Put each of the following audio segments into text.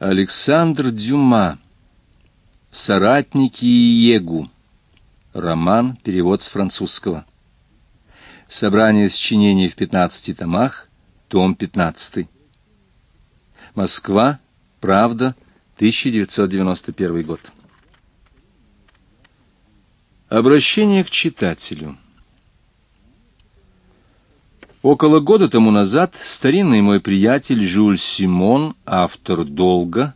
Александр Дюма. Соратники Иегу. Роман, перевод с французского. Собрание сочинений в 15 томах, том 15. Москва, Правда, 1991 год. Обращение к читателю. Около года тому назад старинный мой приятель Жюль Симон, автор «Долга»,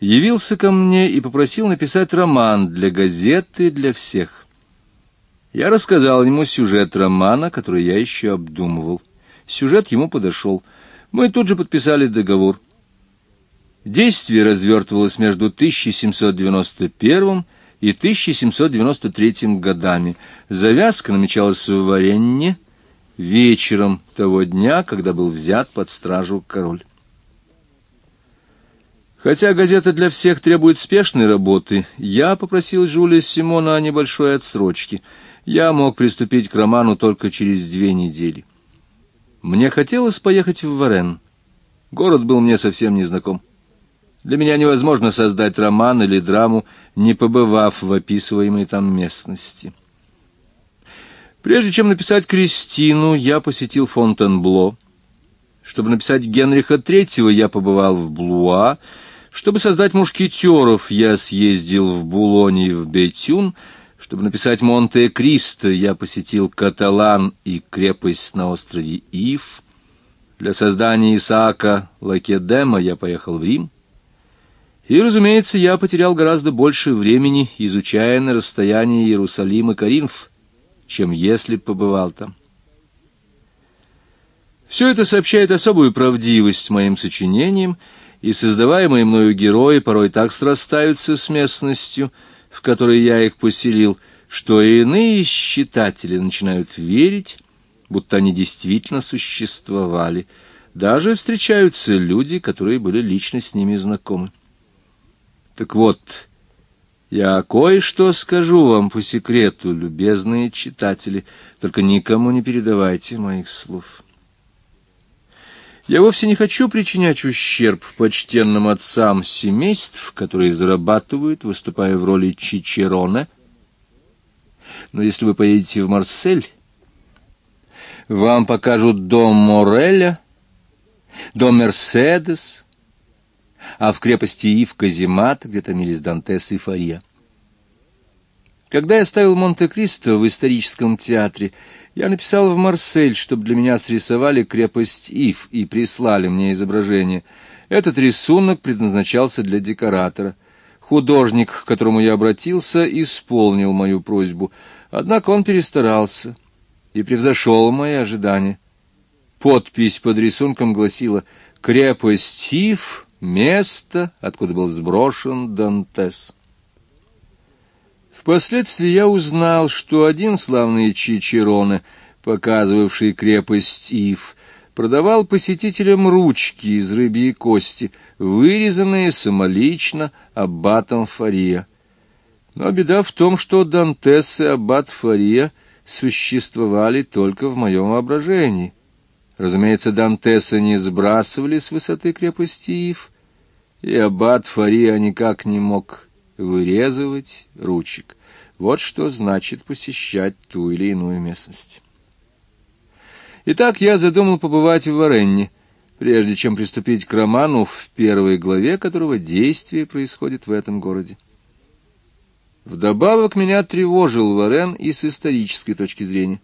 явился ко мне и попросил написать роман для газеты для всех. Я рассказал ему сюжет романа, который я еще обдумывал. Сюжет ему подошел. Мы тут же подписали договор. Действие развертывалось между 1791 и 1793 годами. Завязка намечалась в Варенне, вечером того дня, когда был взят под стражу король. Хотя газета для всех требует спешной работы, я попросил Жюля Симона о небольшой отсрочке. Я мог приступить к роману только через две недели. Мне хотелось поехать в Варен. Город был мне совсем незнаком. Для меня невозможно создать роман или драму, не побывав в описываемой там местности. Прежде чем написать Кристину, я посетил Фонтенбло. Чтобы написать Генриха Третьего, я побывал в Блуа. Чтобы создать «Мушкетеров», я съездил в Булонь и в Бетюн. Чтобы написать «Монте-Кристо», я посетил Каталан и крепость на острове Ив. Для создания Исаака Лакедема я поехал в Рим. И, разумеется, я потерял гораздо больше времени, изучая на расстоянии Иерусалим и Каринф, чем если б побывал там. Все это сообщает особую правдивость моим сочинениям, и создаваемые мною герои порой так срастаются с местностью, в которой я их поселил, что иные читатели начинают верить, будто они действительно существовали. Даже встречаются люди, которые были лично с ними знакомы. Так вот, я кое-что скажу вам по секрету, любезные читатели, только никому не передавайте моих слов. Я вовсе не хочу причинять ущерб почтенным отцам семейств, которые зарабатывают, выступая в роли Чичерона. Но если вы поедете в Марсель, вам покажут дом Мореля, дом Мерседес, а в крепости Ив Казимат, где томились Дантес и Фария. Когда я ставил Монте-Кристо в историческом театре, я написал в Марсель, чтобы для меня срисовали крепость Ив и прислали мне изображение. Этот рисунок предназначался для декоратора. Художник, к которому я обратился, исполнил мою просьбу, однако он перестарался и превзошел мои ожидания. Подпись под рисунком гласила «Крепость Ив место, откуда был сброшен Дантес. Впоследствии я узнал, что один славный Чичероне, показывавший крепость Ив, продавал посетителям ручки из рыбьей кости, вырезанные самолично аббатом Фария. Но беда в том, что Дантес и аббат Фария существовали только в моем воображении. Разумеется, Дантеса не сбрасывали с высоты крепости Ив, и аббат Фария никак не мог вырезывать ручек. Вот что значит посещать ту или иную местность. Итак, я задумал побывать в Варенне, прежде чем приступить к роману, в первой главе которого действие происходит в этом городе. Вдобавок меня тревожил Варен и с исторической точки зрения.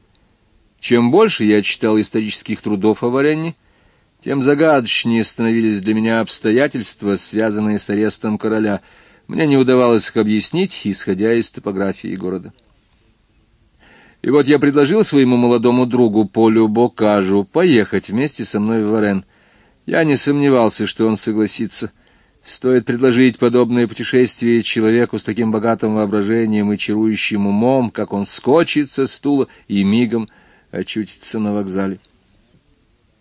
Чем больше я читал исторических трудов о Варенне, тем загадочнее становились для меня обстоятельства, связанные с арестом короля. Мне не удавалось их объяснить, исходя из топографии города. И вот я предложил своему молодому другу Полю Бокажу поехать вместе со мной в Варен. Я не сомневался, что он согласится. Стоит предложить подобное путешествие человеку с таким богатым воображением и чарующим умом, как он скочит со стула и мигом очутиться на вокзале.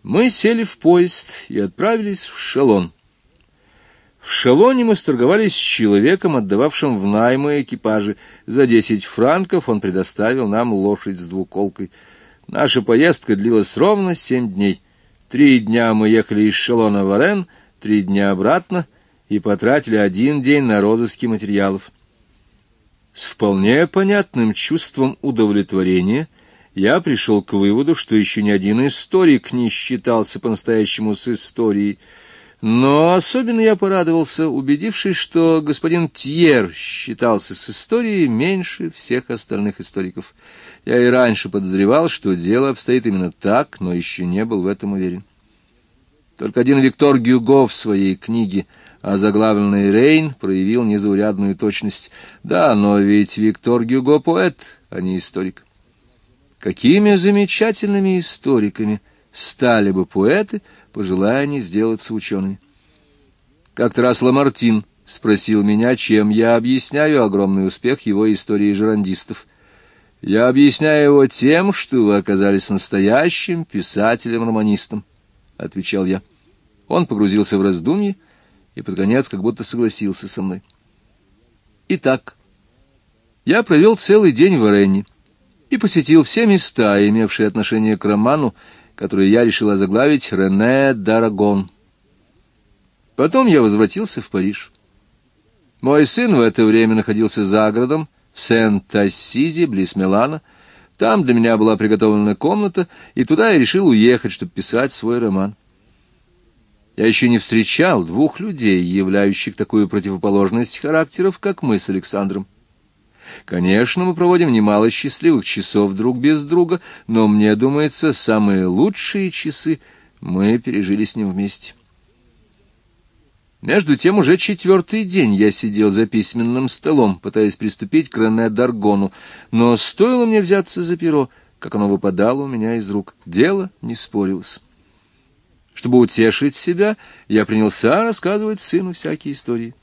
Мы сели в поезд и отправились в Шалон. В Шалоне мы сторговались с человеком, отдававшим в наймы экипажи. За десять франков он предоставил нам лошадь с двуколкой. Наша поездка длилась ровно семь дней. Три дня мы ехали из Шалона в Орен, три дня обратно, и потратили один день на розыски материалов. С вполне понятным чувством удовлетворения я пришел к выводу, что еще ни один историк не считался по-настоящему с историей, но особенно я порадовался, убедившись, что господин Тьер считался с историей меньше всех остальных историков. Я и раньше подозревал, что дело обстоит именно так, но еще не был в этом уверен. Только один Виктор Гюго в своей книге а заглавленный Рейн проявил незаурядную точность. Да, но ведь Виктор Гюго поэт, а не историк. Какими замечательными историками стали бы поэты, пожелая они сделаться учеными. Как-то раз Ламартин спросил меня, чем я объясняю огромный успех его истории жерандистов. Я объясняю его тем, что вы оказались настоящим писателем-романистом, — отвечал я. Он погрузился в раздумье и под конец как будто согласился со мной. Итак, я провел целый день в Оренне и посетил все места, имевшие отношение к роману, который я решила заглавить «Рене Дарагон». Потом я возвратился в Париж. Мой сын в это время находился за городом, в Сент-Ассизе, близ Милана. Там для меня была приготовлена комната, и туда я решил уехать, чтобы писать свой роман. Я еще не встречал двух людей, являющих такую противоположность характеров, как мы с Александром. Конечно, мы проводим немало счастливых часов друг без друга, но, мне думается, самые лучшие часы мы пережили с ним вместе. Между тем уже четвертый день я сидел за письменным столом, пытаясь приступить к Рене Даргону, но стоило мне взяться за перо, как оно выпадало у меня из рук. Дело не спорилось. Чтобы утешить себя, я принялся рассказывать сыну всякие истории.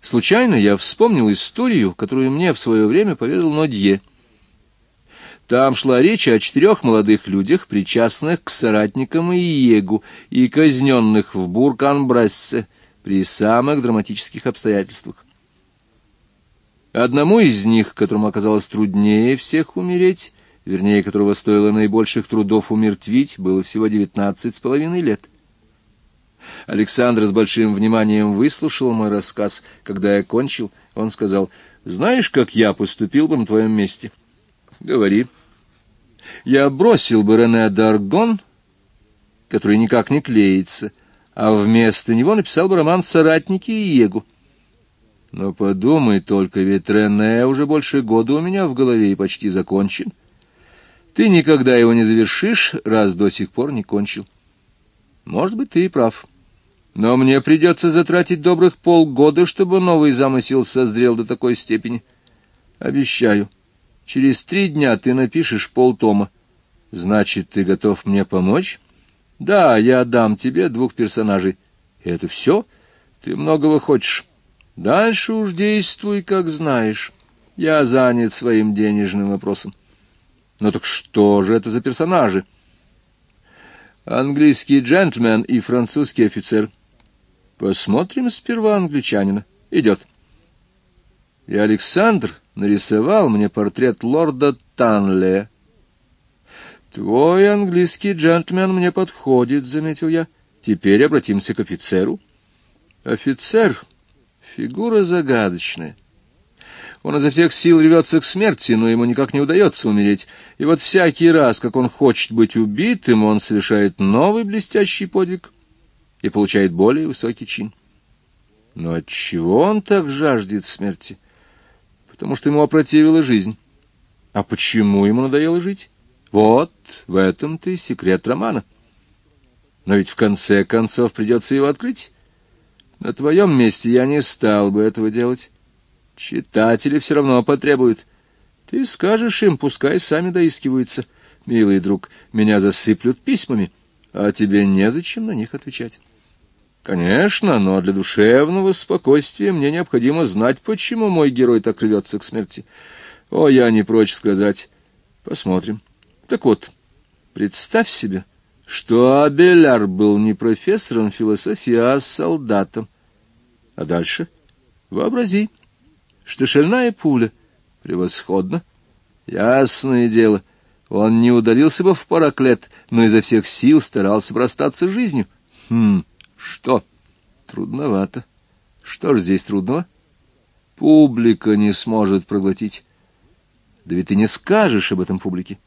Случайно я вспомнил историю, которую мне в свое время поведал Нодье. Там шла речь о четырех молодых людях, причастных к соратникам Иегу и казненных в Буркан-Брессе при самых драматических обстоятельствах. Одному из них, которому оказалось труднее всех умереть, вернее, которого стоило наибольших трудов умертвить, было всего девятнадцать с половиной лет. Александр с большим вниманием выслушал мой рассказ. Когда я кончил, он сказал, «Знаешь, как я поступил бы на твоем месте?» «Говори». «Я бросил бы Рене Даргон, который никак не клеится, а вместо него написал бы роман «Соратники и Егу». Но подумай только, ведь Рене уже больше года у меня в голове и почти закончен. Ты никогда его не завершишь, раз до сих пор не кончил. Может быть, ты и прав. Но мне придется затратить добрых полгода, чтобы новый замысел созрел до такой степени. Обещаю, через три дня ты напишешь полтома. Значит, ты готов мне помочь? Да, я дам тебе двух персонажей. Это все? Ты многого хочешь. Дальше уж действуй, как знаешь. Я занят своим денежным вопросом. Ну так что же это за персонажи? Английский джентльмен и французский офицер. Посмотрим сперва англичанина. Идет. И Александр нарисовал мне портрет лорда Танле. Твой английский джентльмен мне подходит, — заметил я. Теперь обратимся к офицеру. Офицер — фигура загадочная. Он изо всех сил рвется к смерти, но ему никак не удается умереть. И вот всякий раз, как он хочет быть убитым, он совершает новый блестящий подвиг и получает более высокий чин. Но отчего он так жаждет смерти? Потому что ему опротивила жизнь. А почему ему надоело жить? Вот в этом-то и секрет романа. Но ведь в конце концов придется его открыть. На твоем месте я не стал бы этого делать. Читатели все равно потребуют. Ты скажешь им, пускай сами доискиваются. Милый друг, меня засыплют письмами, а тебе незачем на них отвечать. Конечно, но для душевного спокойствия мне необходимо знать, почему мой герой так рвется к смерти. О, я не прочь сказать. Посмотрим. Так вот, представь себе, что Абеляр был не профессором философии, а солдатом. А дальше? Вообрази что шальная пуля. Превосходно. Ясное дело, он не ударился бы в параклет, но изо всех сил старался с жизнью. Хм, что? Трудновато. Что ж здесь трудного? Публика не сможет проглотить. Да ведь ты не скажешь об этом публике.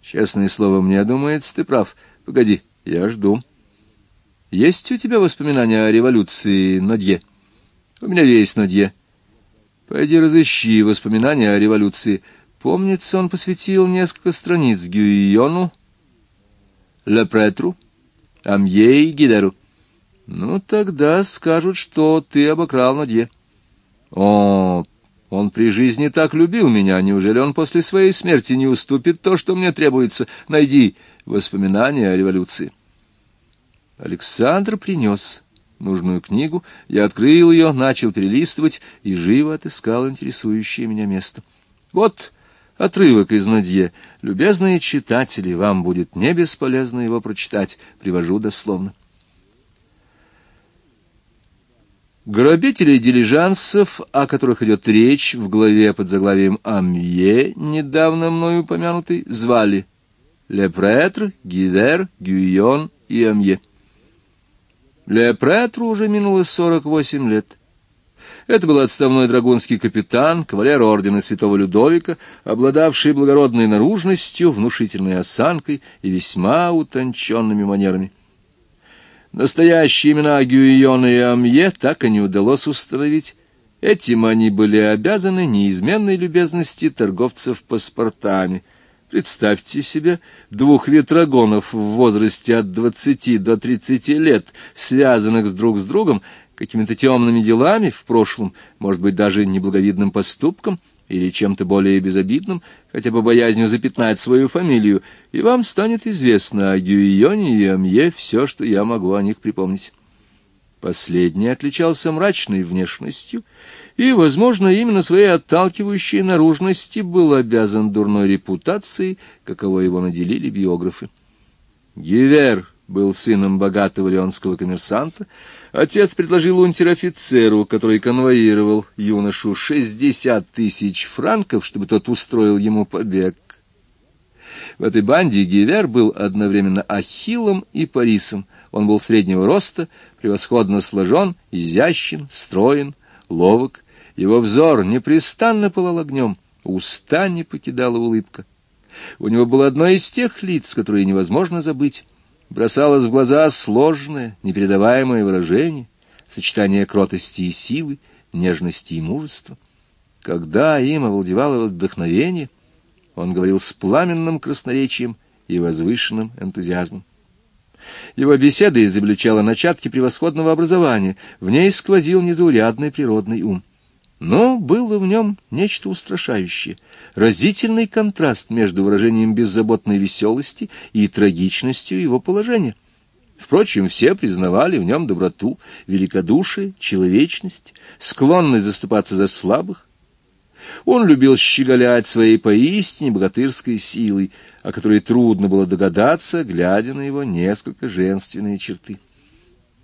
Честное слово, мне думается, ты прав. Погоди, я жду. Есть у тебя воспоминания о революции Нодье? У меня есть Нодье. Пойди разыщи воспоминания о революции. Помнится, он посвятил несколько страниц Гюйону, Лепретру, Амье и Гидеру. Ну, тогда скажут, что ты обокрал Нодье. О, он при жизни так любил меня, неужели он после своей смерти не уступит то, что мне требуется? Найди воспоминания о революции. Александр принес нужную книгу, я открыл ее, начал перелистывать и живо отыскал интересующее меня место. Вот отрывок из Надье. Любезные читатели, вам будет не бесполезно его прочитать, привожу дословно. Грабители дилижансов, о которых идет речь в главе под заглавием «Амье», недавно мною упомянутый, звали Лепретр, Гивер, Гюйон и Амье. Лепретру уже минуло сорок восемь лет. Это был отставной драгунский капитан, кавалер ордена святого Людовика, обладавший благородной наружностью, внушительной осанкой и весьма утонченными манерами. Настоящие имена Гюйона и Амье так и не удалось установить. Этим они были обязаны неизменной любезности торговцев паспортами. Представьте себе двух ветрогонов в возрасте от двадцати до тридцати лет, связанных с друг с другом какими-то темными делами в прошлом, может быть, даже неблаговидным поступком, или чем-то более безобидным, хотя бы боязнью запятнать свою фамилию, и вам станет известно о Гюйоне и Амье все, что я могу о них припомнить. Последний отличался мрачной внешностью, и, возможно, именно своей отталкивающей наружности был обязан дурной репутацией, каково его наделили биографы. Гивер был сыном богатого леонского коммерсанта, Отец предложил унтер-офицеру, который конвоировал юношу, шестьдесят тысяч франков, чтобы тот устроил ему побег. В этой банде Гивер был одновременно Ахиллом и Парисом. Он был среднего роста, превосходно сложен, изящен, строен, ловок. Его взор непрестанно пылал огнем, уста не покидала улыбка. У него было одно из тех лиц, которые невозможно забыть бросалось в глаза сложное, непередаваемое выражение, сочетание кротости и силы, нежности и мужества. Когда им овладевало вдохновение, он говорил с пламенным красноречием и возвышенным энтузиазмом. Его беседа изобличала начатки превосходного образования, в ней сквозил незаурядный природный ум. Но было в нем нечто устрашающее, разительный контраст между выражением беззаботной веселости и трагичностью его положения. Впрочем, все признавали в нем доброту, великодушие, человечность, склонность заступаться за слабых. Он любил щеголять своей поистине богатырской силой, о которой трудно было догадаться, глядя на его несколько женственные черты.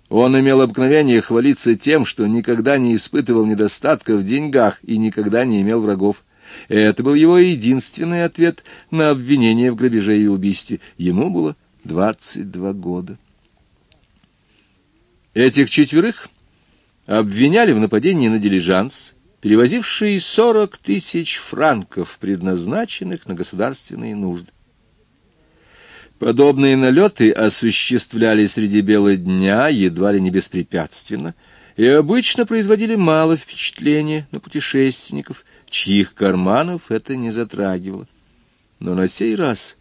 Он имел обыкновение хвалиться тем, что никогда не испытывал недостатка в деньгах и никогда не имел врагов. Это был его единственный ответ на обвинение в грабеже и убийстве. Ему было двадцать два года. Этих четверых обвиняли в нападении на дилижанс, перевозивший сорок тысяч франков, предназначенных на государственные нужды. Подобные налеты осуществлялись среди бела дня, едва ли не беспрепятственно, и обычно производили мало впечатления на путешественников, чьих карманов это не затрагивало. Но на сей раз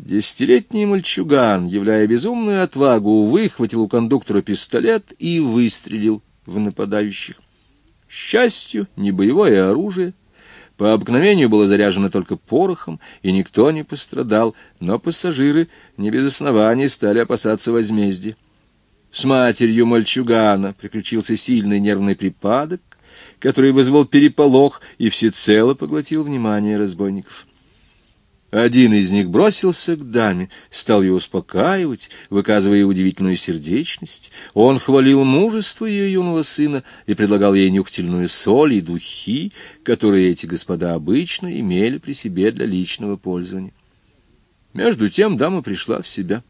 десятилетний мальчуган, являя безумную отвагу, выхватил у кондуктора пистолет и выстрелил в нападающих. К счастью, не боевое оружие, по обыкновению было заряжено только порохом, и никто не пострадал, но пассажиры не без оснований стали опасаться возмездия. С матерью мальчугана приключился сильный нервный припадок, который вызвал переполох и всецело поглотил внимание разбойников. Один из них бросился к даме, стал ее успокаивать, выказывая удивительную сердечность. Он хвалил мужество ее юного сына и предлагал ей нюхательную соль и духи, которые эти господа обычно имели при себе для личного пользования. Между тем дама пришла в себя.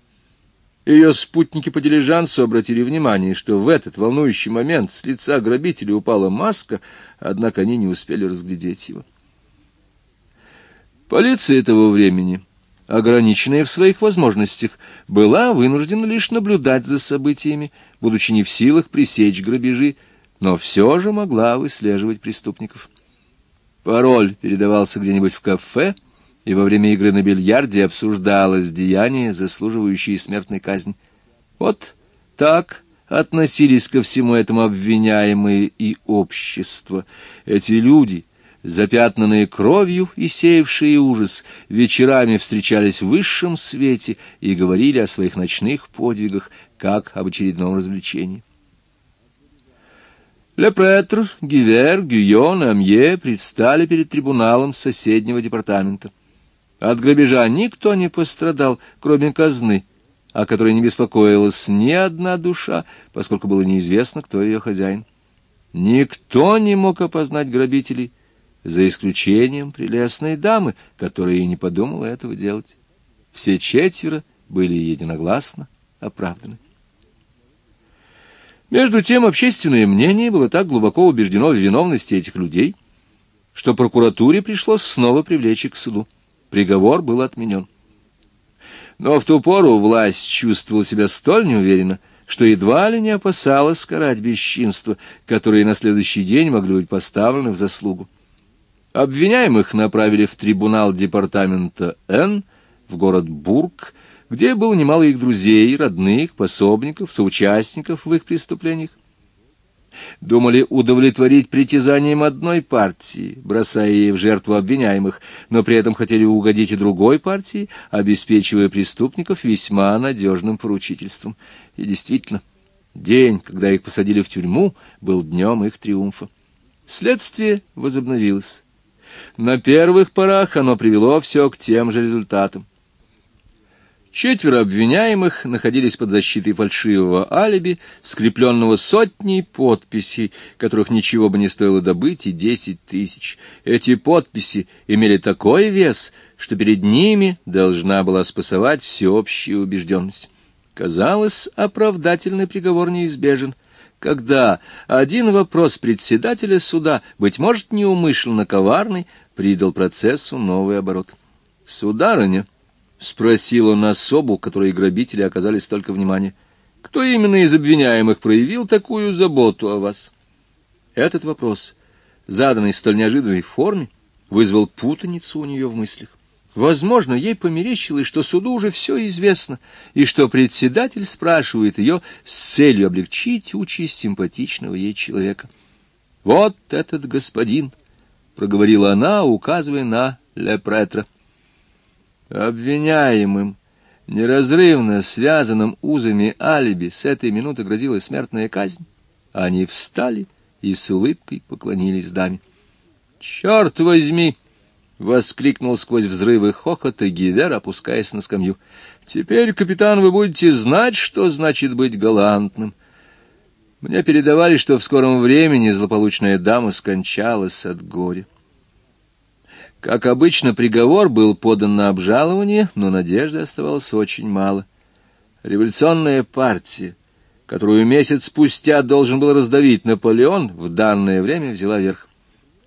Ее спутники по дилижансу обратили внимание, что в этот волнующий момент с лица грабителя упала маска, однако они не успели разглядеть его. Полиция этого времени, ограниченная в своих возможностях, была вынуждена лишь наблюдать за событиями, будучи не в силах пресечь грабежи, но все же могла выслеживать преступников. Пароль передавался где-нибудь в кафе — и во время игры на бильярде обсуждалось деяние, заслуживающее смертной казни. Вот так относились ко всему этому обвиняемые и общество. Эти люди, запятнанные кровью и сеявшие ужас, вечерами встречались в высшем свете и говорили о своих ночных подвигах, как об очередном развлечении. Лепретр, Гивер, Гюйон и Амье предстали перед трибуналом соседнего департамента. От грабежа никто не пострадал, кроме казны, о которой не беспокоилась ни одна душа, поскольку было неизвестно, кто ее хозяин. Никто не мог опознать грабителей, за исключением прелестной дамы, которая и не подумала этого делать. Все четверо были единогласно оправданы. Между тем, общественное мнение было так глубоко убеждено в виновности этих людей, что прокуратуре пришлось снова привлечь их к суду приговор был отменен. Но в ту пору власть чувствовала себя столь неуверенно, что едва ли не опасалась карать бесчинства, которые на следующий день могли быть поставлены в заслугу. Обвиняемых направили в трибунал департамента Н в город Бург, где было немало их друзей, родных, пособников, соучастников в их преступлениях думали удовлетворить притязаниям одной партии, бросая ей в жертву обвиняемых, но при этом хотели угодить и другой партии, обеспечивая преступников весьма надежным поручительством. И действительно, день, когда их посадили в тюрьму, был днем их триумфа. Следствие возобновилось. На первых порах оно привело все к тем же результатам. Четверо обвиняемых находились под защитой фальшивого алиби, скрепленного сотней подписей, которых ничего бы не стоило добыть, и десять тысяч. Эти подписи имели такой вес, что перед ними должна была спасовать всеобщая убежденность. Казалось, оправдательный приговор неизбежен, когда один вопрос председателя суда, быть может, неумышленно коварный, придал процессу новый оборот. «Сударыня», — спросил он особу, которой грабители оказали столько внимания. — Кто именно из обвиняемых проявил такую заботу о вас? Этот вопрос, заданный в столь неожиданной форме, вызвал путаницу у нее в мыслях. Возможно, ей померещилось, что суду уже все известно, и что председатель спрашивает ее с целью облегчить участь симпатичного ей человека. «Вот этот господин», — проговорила она, указывая на Лепретра. Обвиняемым, неразрывно связанным узами алиби, с этой минуты грозила смертная казнь. Они встали и с улыбкой поклонились даме. «Черт возьми!» — воскликнул сквозь взрывы хохота Гивер, опускаясь на скамью. «Теперь, капитан, вы будете знать, что значит быть галантным». Мне передавали, что в скором времени злополучная дама скончалась от горя. Как обычно, приговор был подан на обжалование, но надежды оставалось очень мало. Революционная партия, которую месяц спустя должен был раздавить Наполеон, в данное время взяла верх.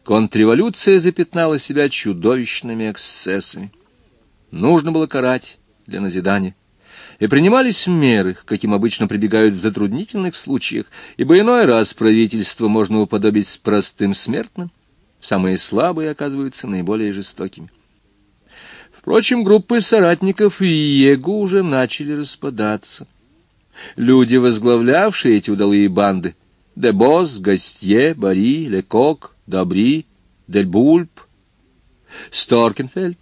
Контрреволюция запятнала себя чудовищными эксцессами. Нужно было карать для назидания. И принимались меры, каким обычно прибегают в затруднительных случаях, ибо иной раз правительство можно уподобить простым смертным самые слабые оказываются наиболее жестокими. Впрочем, группы соратников Иегу уже начали распадаться. Люди, возглавлявшие эти удалые банды, Дебос, Гостье, Бари, Лекок, Добри, Дельбульп, Сторкенфельд,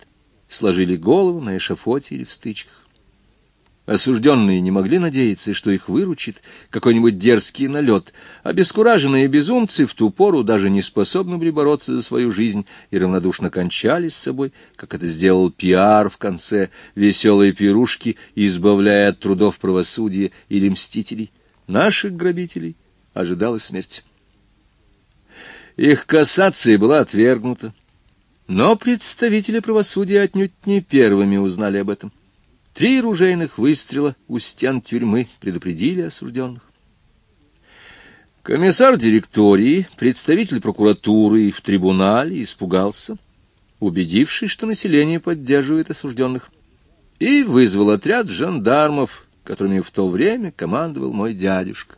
сложили голову на эшафоте или в стычках. Осужденные не могли надеяться, что их выручит какой-нибудь дерзкий налет. Обескураженные безумцы в ту пору даже не способны были бороться за свою жизнь и равнодушно кончали с собой, как это сделал Пиар в конце веселой пирушки, избавляя от трудов правосудия или мстителей. Наших грабителей ожидала смерть. Их кассация была отвергнута, но представители правосудия отнюдь не первыми узнали об этом. Три ружейных выстрела у стен тюрьмы предупредили осужденных. Комиссар директории, представитель прокуратуры и в трибунале испугался, убедившись, что население поддерживает осужденных, и вызвал отряд жандармов, которыми в то время командовал мой дядюшка.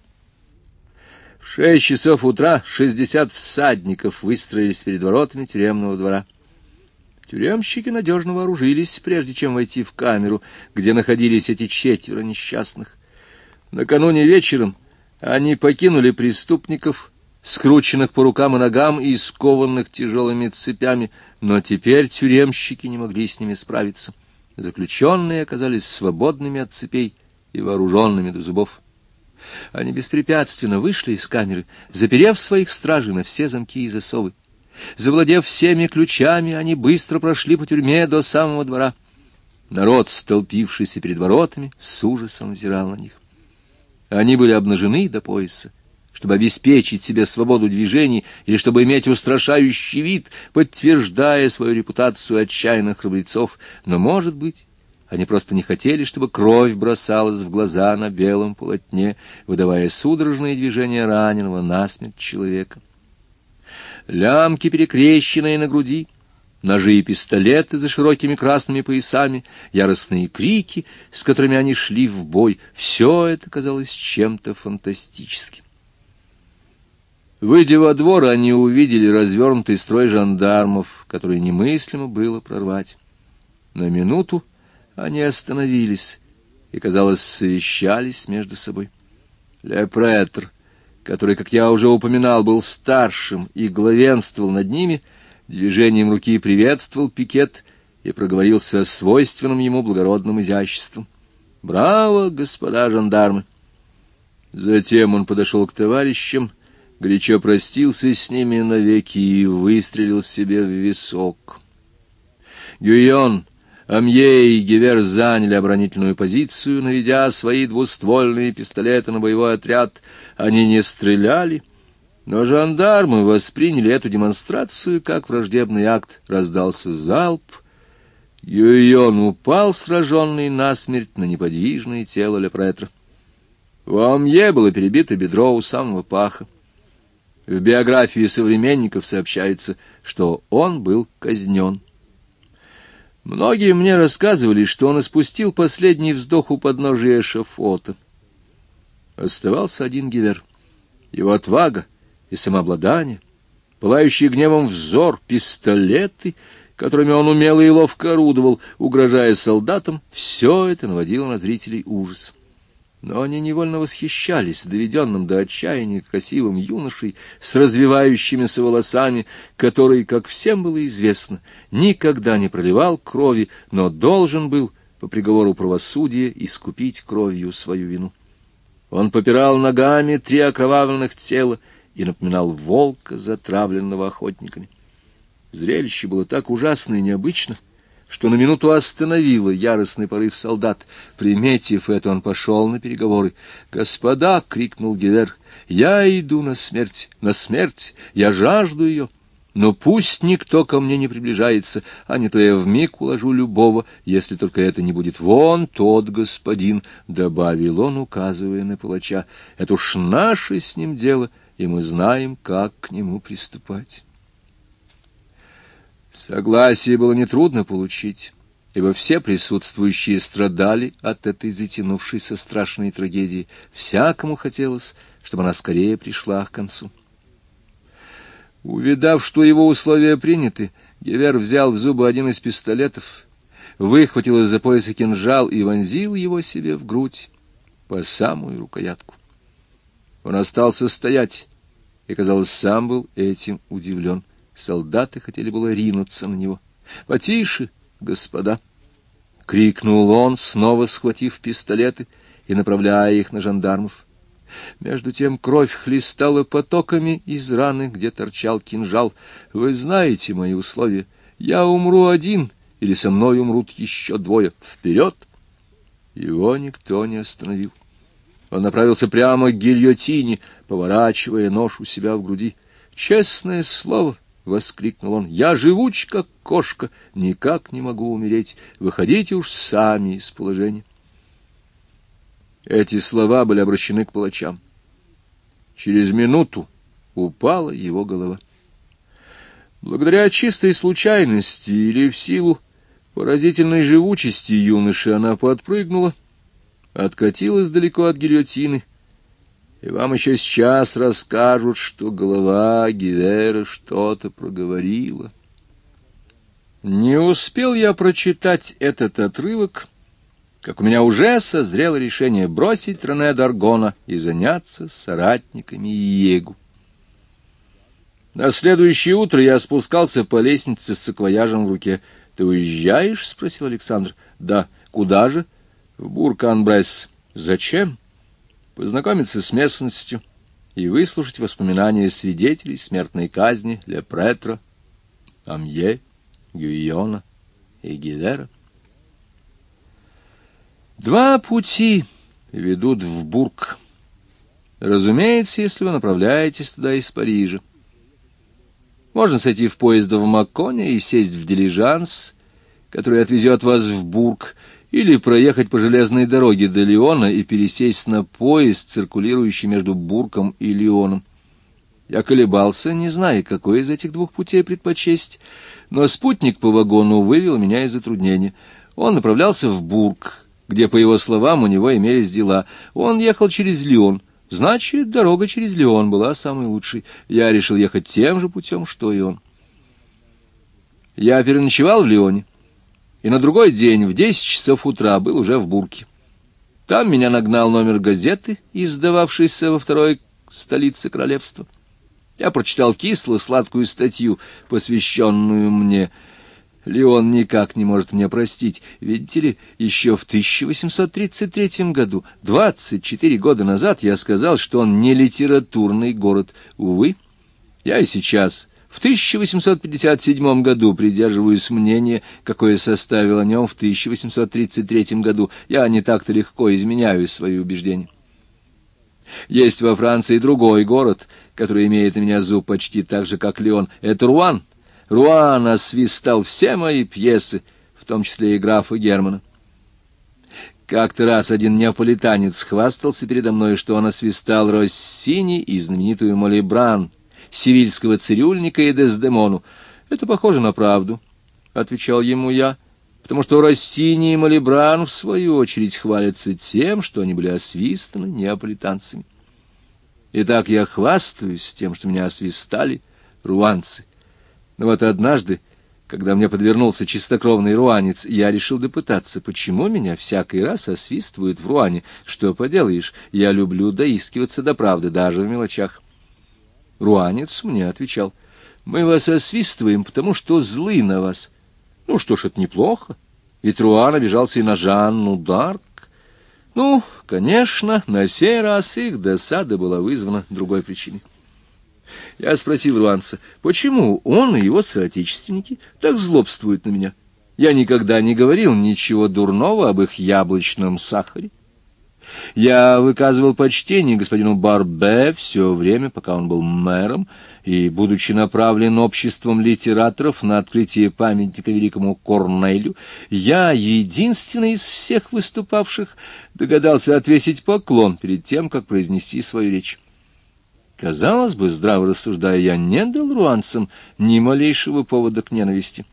В шесть часов утра шестьдесят всадников выстроились перед воротами тюремного двора. Тюремщики надежно вооружились, прежде чем войти в камеру, где находились эти четверо несчастных. Накануне вечером они покинули преступников, скрученных по рукам и ногам и скованных тяжелыми цепями, но теперь тюремщики не могли с ними справиться. Заключенные оказались свободными от цепей и вооруженными до зубов. Они беспрепятственно вышли из камеры, заперев своих стражей на все замки и засовы. Завладев всеми ключами, они быстро прошли по тюрьме до самого двора. Народ, столпившийся перед воротами, с ужасом взирал на них. Они были обнажены до пояса, чтобы обеспечить себе свободу движений или чтобы иметь устрашающий вид, подтверждая свою репутацию отчаянных храбрецов. Но, может быть, они просто не хотели, чтобы кровь бросалась в глаза на белом полотне, выдавая судорожные движения раненого насмерть человека. Лямки, перекрещенные на груди, ножи и пистолеты за широкими красными поясами, яростные крики, с которыми они шли в бой — все это казалось чем-то фантастическим. Выйдя во двор, они увидели развернутый строй жандармов, который немыслимо было прорвать. На минуту они остановились и, казалось, совещались между собой. Лепретр, который, как я уже упоминал, был старшим и главенствовал над ними, движением руки приветствовал пикет и проговорил со свойственным ему благородным изяществом. «Браво, господа жандармы!» Затем он подошел к товарищам, горячо простился с ними навеки и выстрелил себе в висок. Гюйон Амье и Гевер заняли оборонительную позицию, наведя свои двуствольные пистолеты на боевой отряд. Они не стреляли, но жандармы восприняли эту демонстрацию как враждебный акт. Раздался залп. Юйон упал, сраженный насмерть, на неподвижное тело Лепретра. У Амье было перебито бедро у самого паха. В биографии современников сообщается, что он был казнен. Многие мне рассказывали, что он испустил последний вздох у подножия шафота. Оставался один Гивер. Его отвага и самообладание, пылающий гневом взор, пистолеты, которыми он умело и ловко орудовал, угрожая солдатам, все это наводило на зрителей ужас но они невольно восхищались доведенным до отчаяния красивым юношей с развивающимися волосами, который, как всем было известно, никогда не проливал крови, но должен был, по приговору правосудия, искупить кровью свою вину. Он попирал ногами три окровавленных тела и напоминал волка, затравленного охотниками. Зрелище было так ужасно и необычно — что на минуту остановило яростный порыв солдат. Приметив это, он пошел на переговоры. «Господа!» — крикнул Гевер. «Я иду на смерть, на смерть! Я жажду ее!» Но пусть никто ко мне не приближается, а не то я вмиг уложу любого, если только это не будет вон тот господин, — добавил он, указывая на палача. Это уж наше с ним дело, и мы знаем, как к нему приступать. Согласие было нетрудно получить, ибо все присутствующие страдали от этой затянувшейся страшной трагедии. Всякому хотелось, чтобы она скорее пришла к концу. Увидав, что его условия приняты, Гевер взял в зубы один из пистолетов, выхватил из-за пояса кинжал и вонзил его себе в грудь по самую рукоятку. Он остался стоять и, казалось, сам был этим удивлен. Солдаты хотели было ринуться на него. «Потише, господа!» — крикнул он, снова схватив пистолеты и направляя их на жандармов. Между тем кровь хлестала потоками из раны, где торчал кинжал. «Вы знаете мои условия. Я умру один, или со мной умрут еще двое. Вперед!» Его никто не остановил. Он направился прямо к гильотине, поворачивая нож у себя в груди. «Честное слово!» — воскликнул он. — Я живуч, как кошка, никак не могу умереть. Выходите уж сами из положения. Эти слова были обращены к палачам. Через минуту упала его голова. Благодаря чистой случайности или в силу поразительной живучести юноши она подпрыгнула, откатилась далеко от гильотины, и вам еще сейчас расскажут, что голова Гивера что-то проговорила. Не успел я прочитать этот отрывок, как у меня уже созрело решение бросить Рене Даргона и заняться соратниками Иегу. На следующее утро я спускался по лестнице с саквояжем в руке. — Ты уезжаешь? — спросил Александр. — Да. Куда же? — В Буркан-Бресс. — Зачем? — Познакомиться с местностью и выслушать воспоминания свидетелей смертной казни Лепретра, Амье, Гюйона и Гидера. Два пути ведут в Бург. Разумеется, если вы направляетесь туда из Парижа. Можно сойти в поезд в Маконе и сесть в дилижанс, который отвезет вас в Бург, или проехать по железной дороге до Лиона и пересесть на поезд, циркулирующий между Бурком и Лионом. Я колебался, не зная, какой из этих двух путей предпочесть, но спутник по вагону вывел меня из затруднения. Он направлялся в Бург, где, по его словам, у него имелись дела. Он ехал через Лион — Значит, дорога через Леон была самой лучшей. Я решил ехать тем же путем, что и он. Я переночевал в Лионе, и на другой день в десять часов утра был уже в Бурке. Там меня нагнал номер газеты, издававшейся во второй столице королевства. Я прочитал кисло-сладкую статью, посвященную мне — Леон никак не может мне простить. Видите ли, еще в 1833 году, 24 года назад, я сказал, что он не литературный город. Увы, я и сейчас, в 1857 году, придерживаюсь мнения, какое составил о нем в 1833 году. Я не так-то легко изменяю свои убеждения. Есть во Франции другой город, который имеет на меня зуб почти так же, как Леон. Это Руан. Руан освистал все мои пьесы, в том числе и графа Германа. Как-то раз один неаполитанец хвастался передо мной, что он освистал Россини и знаменитую Молибран, сивильского цирюльника и Дездемону. «Это похоже на правду», — отвечал ему я, потому что Россини и Молибран, в свою очередь, хвалятся тем, что они были освистаны неаполитанцами. Итак, я хвастаюсь тем, что меня освистали руанцы. Но вот однажды, когда мне подвернулся чистокровный руанец, я решил допытаться, почему меня всякий раз освистывают в руане. Что поделаешь, я люблю доискиваться до правды, даже в мелочах. Руанец мне отвечал, мы вас освистываем, потому что злы на вас. Ну что ж, это неплохо. Ведь Руан обижался и на Жанну Дарк. Ну, конечно, на сей раз их досада была вызвана другой причиной. Я спросил руанца, почему он и его соотечественники так злобствуют на меня. Я никогда не говорил ничего дурного об их яблочном сахаре. Я выказывал почтение господину Барбе все время, пока он был мэром, и, будучи направлен обществом литераторов на открытие памятника великому Корнелю, я, единственный из всех выступавших, догадался отвесить поклон перед тем, как произнести свою речь. Казалось бы, здраво рассуждая, я не дал руанцам ни малейшего повода к ненависти.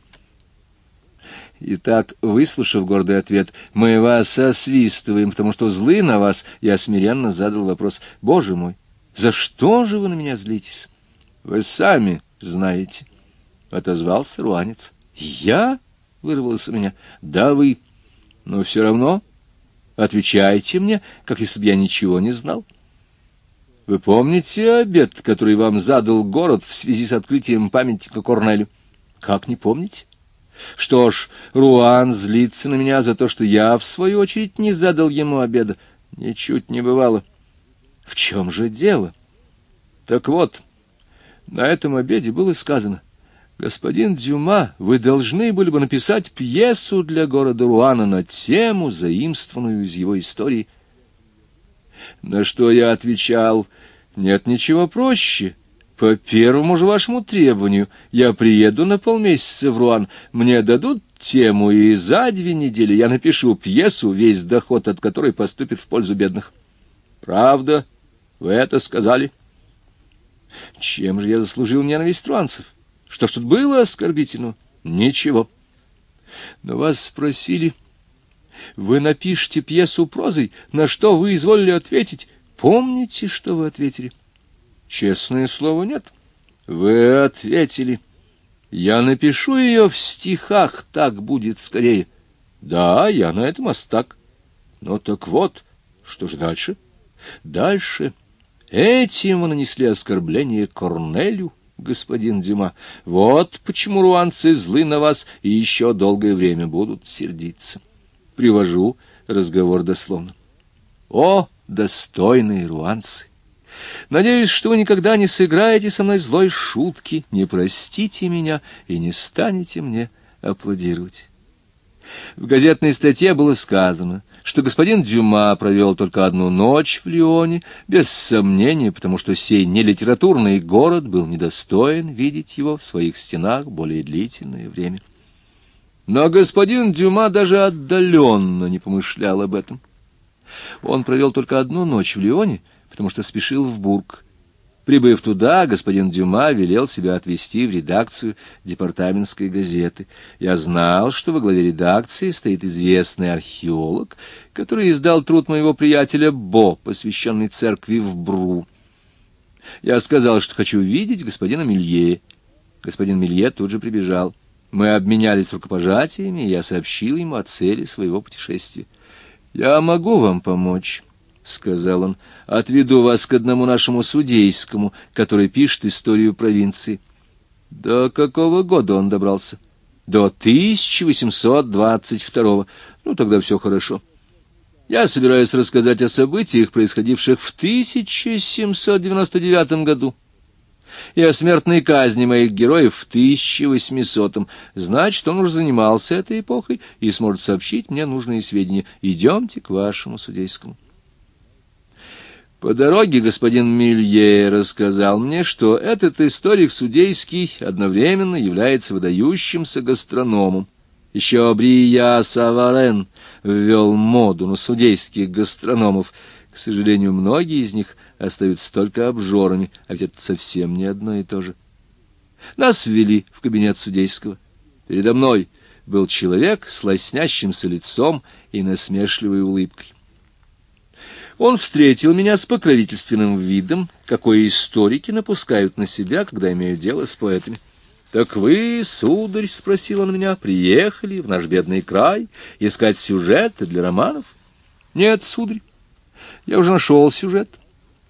Итак, выслушав гордый ответ, мы вас освистываем, потому что злы на вас, я смиренно задал вопрос, «Боже мой, за что же вы на меня злитесь?» «Вы сами знаете», — отозвался руанец. «Я?» — вырвалось у меня. «Да, вы. Но все равно отвечайте мне, как если бы я ничего не знал». Вы помните обед, который вам задал город в связи с открытием памятника Корнелю? Как не помните? Что ж, Руан злится на меня за то, что я, в свою очередь, не задал ему обеда. Ничуть не бывало. В чем же дело? Так вот, на этом обеде было сказано, «Господин Дюма, вы должны были бы написать пьесу для города Руана на тему, заимствованную из его истории». На что я отвечал, нет ничего проще, По первому же вашему требованию я приеду на полмесяца в Руан. Мне дадут тему, и за две недели я напишу пьесу, весь доход от которой поступит в пользу бедных. Правда, вы это сказали? Чем же я заслужил ненависть руанцев? Что ж тут было оскорбительного? Ничего. Но вас спросили, вы напишите пьесу прозой, на что вы изволили ответить? Помните, что вы ответили? Честное слово, нет. Вы ответили. Я напишу ее в стихах, так будет скорее. Да, я на этом остак. Но так вот, что же дальше? Дальше. Этим вы нанесли оскорбление Корнелю, господин Дюма. Вот почему руанцы злы на вас и еще долгое время будут сердиться. Привожу разговор дословно. О, достойные руанцы! Надеюсь, что вы никогда не сыграете со мной злой шутки, не простите меня и не станете мне аплодировать. В газетной статье было сказано, что господин Дюма провел только одну ночь в Лионе, без сомнения, потому что сей нелитературный город был недостоин видеть его в своих стенах более длительное время. Но господин Дюма даже отдаленно не помышлял об этом. Он провел только одну ночь в Лионе, потому что спешил в Бург. Прибыв туда, господин Дюма велел себя отвезти в редакцию департаментской газеты. Я знал, что во главе редакции стоит известный археолог, который издал труд моего приятеля Бо, посвященный церкви в Бру. Я сказал, что хочу видеть господина Милье. Господин Милье тут же прибежал. Мы обменялись рукопожатиями, и я сообщил ему о цели своего путешествия. «Я могу вам помочь», — сказал он. «Отведу вас к одному нашему судейскому, который пишет историю провинции». «До какого года он добрался?» «До 1822 Ну, тогда все хорошо». Я собираюсь рассказать о событиях, происходивших в 1799 году и о смертной казни моих героев в 1800-м. Значит, он уже занимался этой эпохой и сможет сообщить мне нужные сведения. Идемте к вашему судейскому. По дороге господин Милье рассказал мне, что этот историк судейский одновременно является выдающимся гастрономом. Еще Брия Саварен ввел моду на судейских гастрономов. К сожалению, многие из них остаются только обжорами, а ведь это совсем не одно и то же. Нас ввели в кабинет судейского. Передо мной был человек с лоснящимся лицом и насмешливой улыбкой. Он встретил меня с покровительственным видом, какой историки напускают на себя, когда имеют дело с поэтами. «Так вы, сударь, — спросил он меня, — приехали в наш бедный край искать сюжеты для романов?» «Нет, сударь, я уже нашел сюжет.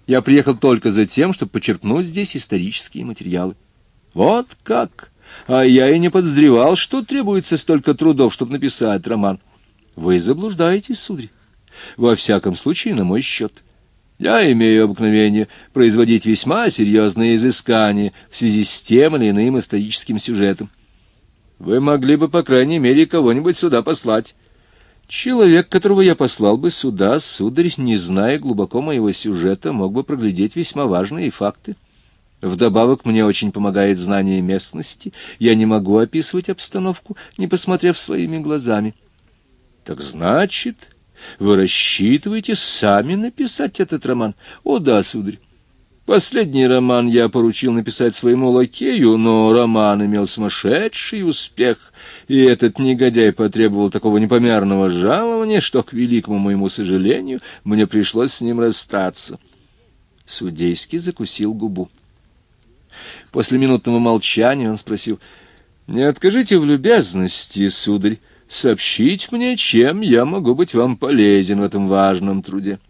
Я приехал только за тем, чтобы почерпнуть здесь исторические материалы». «Вот как! А я и не подозревал, что требуется столько трудов, чтобы написать роман. Вы заблуждаетесь, сударь. Во всяком случае, на мой счет». Я имею обыкновение производить весьма серьезные изыскания в связи с тем или иным историческим сюжетом. Вы могли бы, по крайней мере, кого-нибудь сюда послать. Человек, которого я послал бы сюда, сударь, не зная глубоко моего сюжета, мог бы проглядеть весьма важные факты. Вдобавок мне очень помогает знание местности. Я не могу описывать обстановку, не посмотрев своими глазами. Так значит, вы рассчитываете сами написать этот роман? О да, сударь. Последний роман я поручил написать своему лакею, но роман имел сумасшедший успех, и этот негодяй потребовал такого непомерного жалования, что, к великому моему сожалению, мне пришлось с ним расстаться. Судейский закусил губу. После минутного молчания он спросил, «Не откажите в любезности, сударь, сообщить мне, чем я могу быть вам полезен в этом важном труде.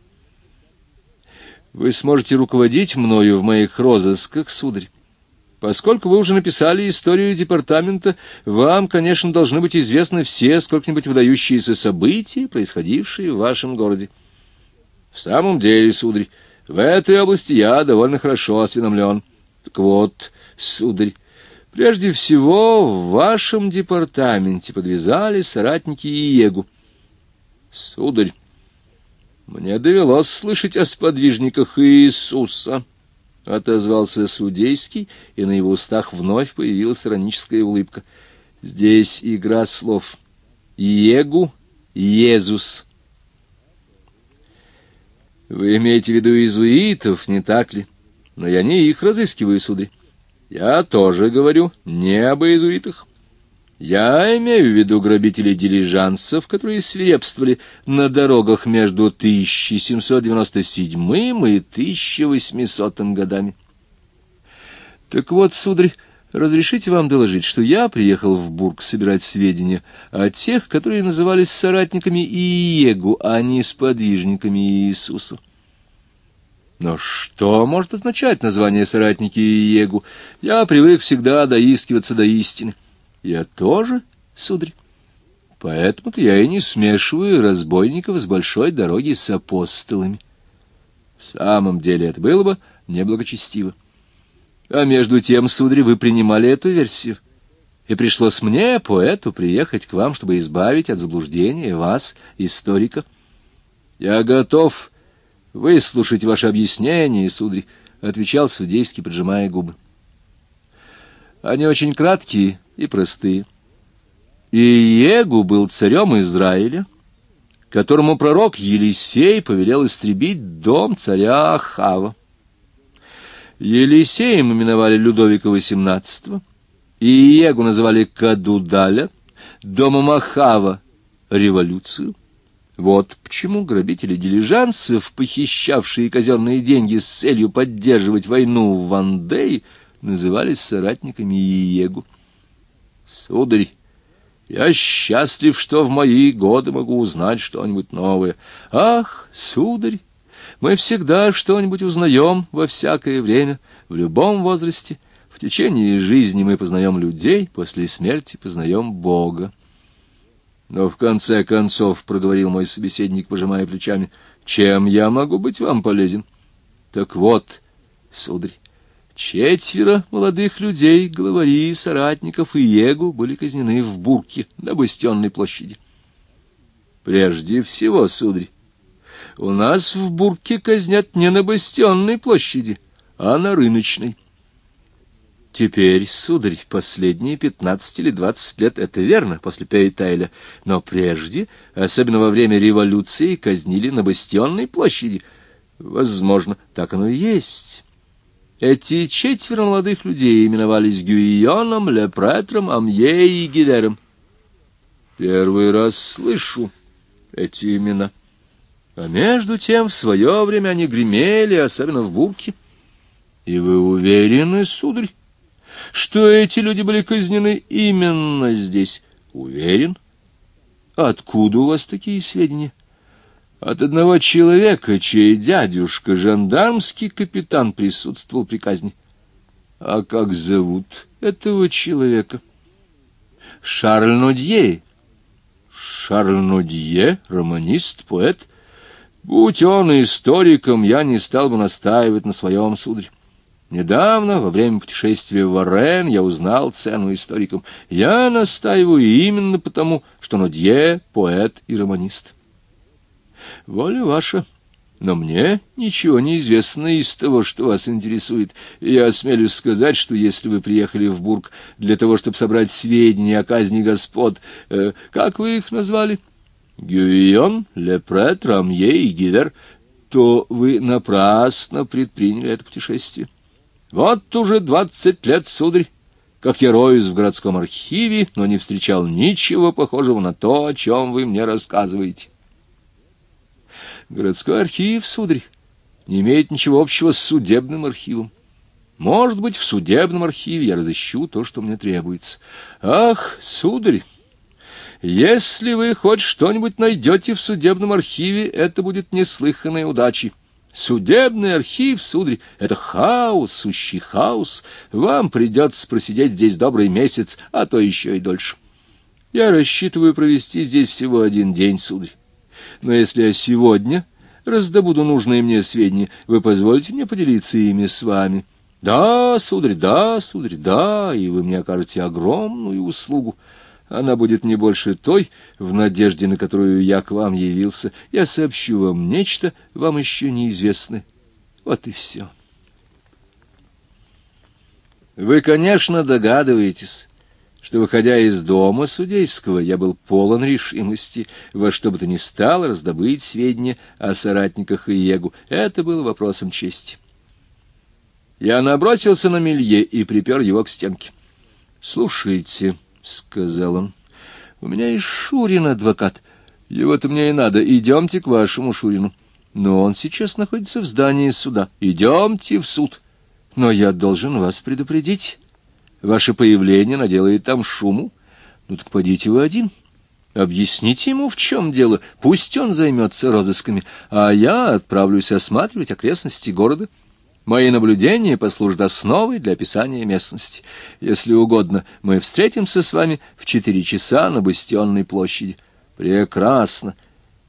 Вы сможете руководить мною в моих розысках, сударь. Поскольку вы уже написали историю департамента, вам, конечно, должны быть известны все сколько-нибудь выдающиеся события, происходившие в вашем городе. В самом деле, сударь, в этой области я довольно хорошо осведомлен. Так вот, сударь, Прежде всего, в вашем департаменте подвязали соратники Иегу. Сударь, мне довелось слышать о сподвижниках Иисуса. — отозвался судейский, и на его устах вновь появилась ироническая улыбка. «Здесь игра слов. Егу, Езус». «Вы имеете в виду иезуитов, не так ли? Но я не их разыскиваю, сударь. Я тоже говорю не об иезуитах. Я имею в виду грабителей дилижансов, которые свирепствовали на дорогах между 1797 и 1800 годами. Так вот, сударь, разрешите вам доложить, что я приехал в Бург собирать сведения о тех, которые назывались соратниками Иегу, а не сподвижниками Иисуса. Но что может означать название соратники Иегу? Я привык всегда доискиваться до истины. Я тоже, сударь. Поэтому-то я и не смешиваю разбойников с большой дороги с апостолами. В самом деле это было бы неблагочестиво. А между тем, сударь, вы принимали эту версию. И пришлось мне, поэту, приехать к вам, чтобы избавить от заблуждения вас, историка. Я готов выслушать ваше объяснение, сударь, — отвечал судейский, поджимая губы. Они очень краткие и простые. Иегу был царем Израиля, которому пророк Елисей повелел истребить дом царя Ахава. Елисеем именовали Людовика XVIII, Иегу называли Кадудаля, домом Ахава — революцию. Вот почему грабители дилижансов, похищавшие казенные деньги с целью поддерживать войну в Вандее, назывались соратниками Иегу. Сударь, я счастлив, что в мои годы могу узнать что-нибудь новое. Ах, сударь, мы всегда что-нибудь узнаем во всякое время, в любом возрасте. В течение жизни мы познаем людей, после смерти познаем Бога. Но в конце концов, — проговорил мой собеседник, пожимая плечами, — чем я могу быть вам полезен? Так вот, сударь, Четверо молодых людей, главари, соратников и Егу были казнены в Бурке на Бастионной площади. Прежде всего, сударь, у нас в Бурке казнят не на Бастионной площади, а на Рыночной. Теперь, сударь, последние пятнадцать или двадцать лет это верно, после Пейтайля, но прежде, особенно во время революции, казнили на Бастионной площади. Возможно, так оно и есть». Эти четверо молодых людей именовались Гюйоном, Лепретром, Амье и Гилером. Первый раз слышу эти имена. А между тем в свое время они гремели, особенно в Бурке. И вы уверены, сударь, что эти люди были казнены именно здесь? Уверен. Откуда у вас такие сведения? от одного человека, чей дядюшка, жандармский капитан, присутствовал при казни. А как зовут этого человека? Шарль Нодье. Шарль Нодье, романист, поэт. Будь он историком, я не стал бы настаивать на своем, сударь. Недавно, во время путешествия в Варен, я узнал цену историкам. Я настаиваю именно потому, что Нодье — поэт и романист. Воля ваша. Но мне ничего не известно из того, что вас интересует. Я осмелюсь сказать, что если вы приехали в Бург для того, чтобы собрать сведения о казни господ, э, как вы их назвали? Гюйон, Лепрет, Рамье и Гивер, то вы напрасно предприняли это путешествие. Вот уже двадцать лет, сударь, как я роюсь в городском архиве, но не встречал ничего похожего на то, о чем вы мне рассказываете. Городской архив, сударь, не имеет ничего общего с судебным архивом. Может быть, в судебном архиве я разыщу то, что мне требуется. Ах, сударь, если вы хоть что-нибудь найдете в судебном архиве, это будет неслыханной удачей. Судебный архив, сударь, — это хаос, сущий хаос. Вам придется просидеть здесь добрый месяц, а то еще и дольше. Я рассчитываю провести здесь всего один день, сударь. Но если я сегодня раздобуду нужные мне сведения, вы позволите мне поделиться ими с вами? Да, сударь, да, сударь, да, и вы мне окажете огромную услугу. Она будет не больше той, в надежде на которую я к вам явился. Я сообщу вам нечто, вам еще неизвестное. Вот и все. Вы, конечно, догадываетесь, что, выходя из дома судейского, я был полон решимости во что бы то ни стало раздобыть сведения о соратниках Иегу. Это было вопросом чести. Я набросился на Мелье и припер его к стенке. — Слушайте, — сказал он, — у меня есть Шурин адвокат. Его-то мне и надо. Идемте к вашему Шурину. Но он сейчас находится в здании суда. Идемте в суд. Но я должен вас предупредить. Ваше появление наделает там шуму. Ну так подите вы один. Объясните ему, в чем дело. Пусть он займется розысками, а я отправлюсь осматривать окрестности города. Мои наблюдения послужат основой для описания местности. Если угодно, мы встретимся с вами в четыре часа на Бастионной площади. Прекрасно.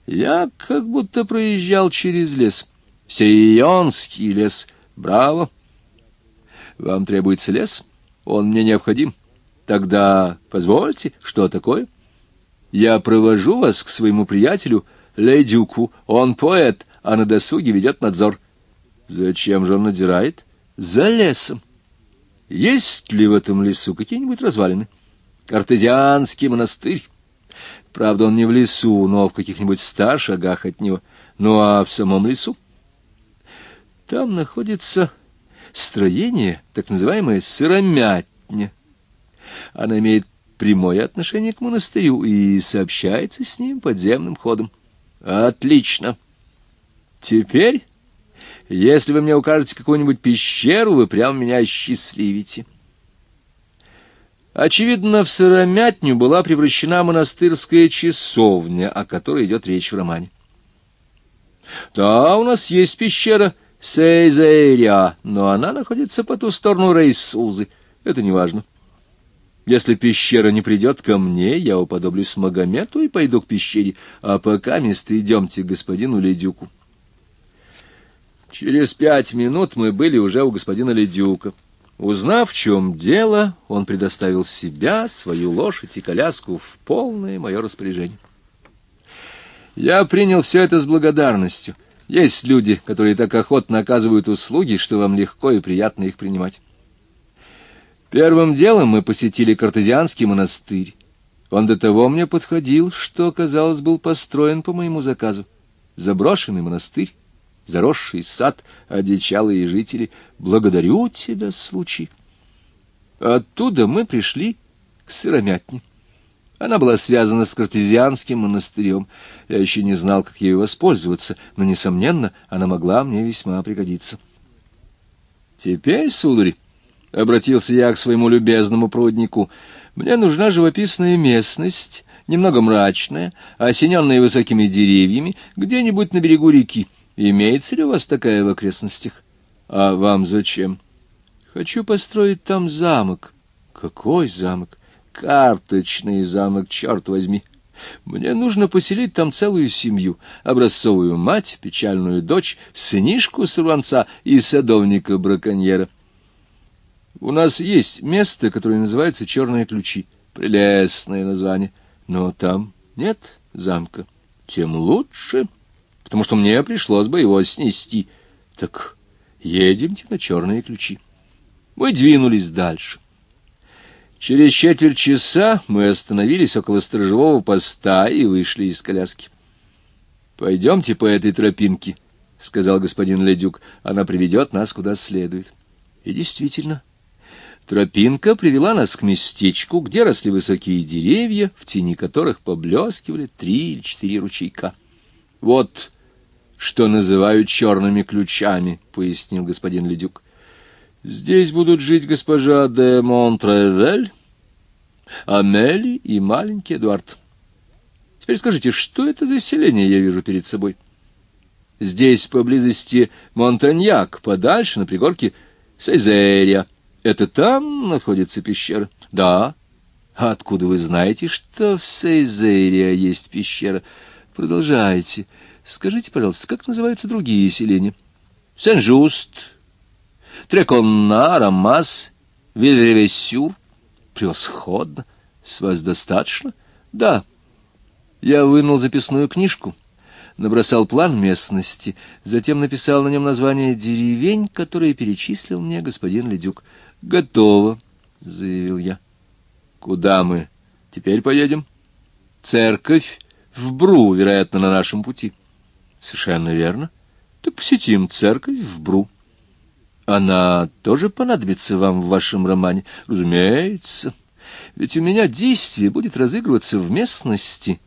Я как будто проезжал через лес. Сионский лес. Браво. Вам требуется лес? Он мне необходим. Тогда позвольте, что такое? Я провожу вас к своему приятелю Ледюку. Он поэт, а на досуге ведет надзор. Зачем же он надзирает? За лесом. Есть ли в этом лесу какие-нибудь развалины? Картезианский монастырь. Правда, он не в лесу, но в каких-нибудь ста шагах от него. Ну а в самом лесу? Там находится строение, так называемое сыромятня. Она имеет прямое отношение к монастырю и сообщается с ним подземным ходом. Отлично. Теперь если вы мне укажете какую-нибудь пещеру, вы прямо меня счастливите. Очевидно, в сыромятню была превращена монастырская часовня, о которой идет речь в романе. Да, у нас есть пещера Сейзерия, но она находится по ту сторону Рейсузы. Это не важно. Если пещера не придет ко мне, я уподоблюсь Магомету и пойду к пещере, а пока место идемте к господину Ледюку. Через пять минут мы были уже у господина Ледюка. Узнав, в чем дело, он предоставил себя, свою лошадь и коляску в полное мое распоряжение. Я принял все это с благодарностью. Есть люди, которые так охотно оказывают услуги, что вам легко и приятно их принимать. Первым делом мы посетили картезианский монастырь. Он до того мне подходил, что, казалось, был построен по моему заказу. Заброшенный монастырь, заросший сад, одичалые жители. Благодарю тебя, случай. Оттуда мы пришли к сыромятне. Она была связана с картезианским монастырем. Я еще не знал, как ею воспользоваться, но, несомненно, она могла мне весьма пригодиться. Теперь, сударь, — обратился я к своему любезному проводнику, — мне нужна живописная местность, немного мрачная, осененная высокими деревьями, где-нибудь на берегу реки. Имеется ли у вас такая в окрестностях? А вам зачем? Хочу построить там замок. Какой замок? Карточный замок, черт возьми. Мне нужно поселить там целую семью, образцовую мать, печальную дочь, сынишку сорванца и садовника-браконьера. У нас есть место, которое называется «Черные ключи». Прелестное название. Но там нет замка. Тем лучше потому что мне пришлось бы его снести. Так едемте на черные ключи. Мы двинулись дальше. Через четверть часа мы остановились около сторожевого поста и вышли из коляски. «Пойдемте по этой тропинке», — сказал господин Ледюк. «Она приведет нас куда следует». И действительно, тропинка привела нас к местечку, где росли высокие деревья, в тени которых поблескивали три или четыре ручейка. «Вот что называют черными ключами, — пояснил господин Ледюк. — Здесь будут жить госпожа де Монтревель, Амели и маленький Эдуард. Теперь скажите, что это за селение я вижу перед собой? Здесь поблизости Монтаньяк, подальше на пригорке Сезерия. Это там находится пещера? Да. А откуда вы знаете, что в Сезерия есть пещера? Продолжайте. — Скажите, пожалуйста, как называются другие селения? Сен-Жуст, Треконна, Рамас, Вильревесюр. Превосходно. С вас достаточно? Да. Я вынул записную книжку, набросал план местности, затем написал на нем название деревень, которые перечислил мне господин Ледюк. Готово, заявил я. Куда мы теперь поедем? Церковь в Бру, вероятно, на нашем пути. Совершенно верно. Так посетим церковь в Бру. Она тоже понадобится вам в вашем романе? Разумеется. Ведь у меня действие будет разыгрываться в местности,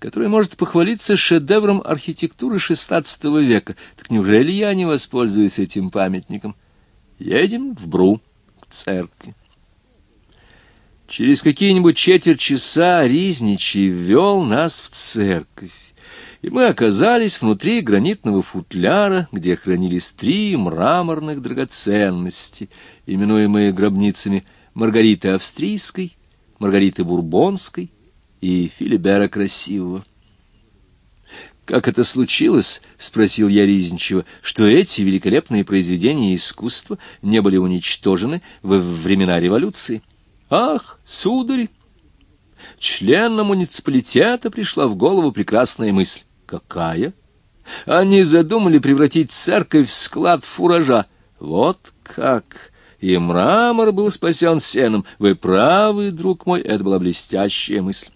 которая может похвалиться шедевром архитектуры XVI века. Так неужели я не воспользуюсь этим памятником? Едем в Бру, к церкви. Через какие-нибудь четверть часа Ризничий ввел нас в церковь и мы оказались внутри гранитного футляра, где хранились три мраморных драгоценности, именуемые гробницами Маргариты Австрийской, Маргариты Бурбонской и Филибера Красивого. «Как это случилось, — спросил я Ризничева, — что эти великолепные произведения искусства не были уничтожены во времена революции? Ах, сударь!» Членам муниципалитета пришла в голову прекрасная мысль. Какая? Они задумали превратить церковь в склад фуража. Вот как! И мрамор был спасен сеном. Вы правы, друг мой, это была блестящая мысль.